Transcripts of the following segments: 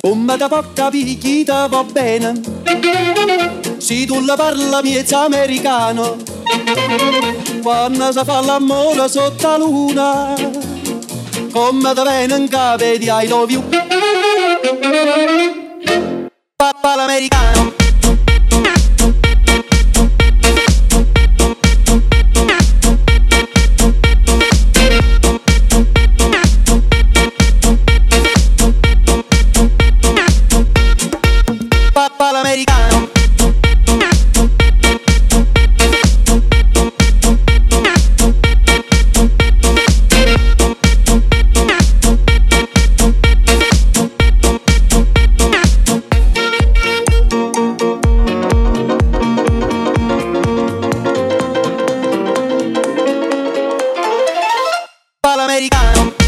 Come da porta picchita va bene. Se tu la parla miezza americano. Quando si fa l'amore sotto la luna Come da viene in capo di I love you Papà l'americano americano. Americano.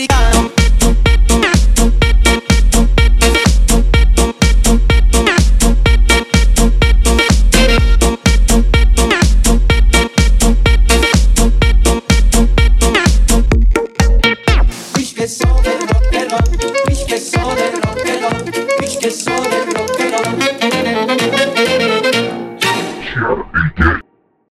americano. Ich geh so den Rock, Rock, ich geh Rock, Rock, ich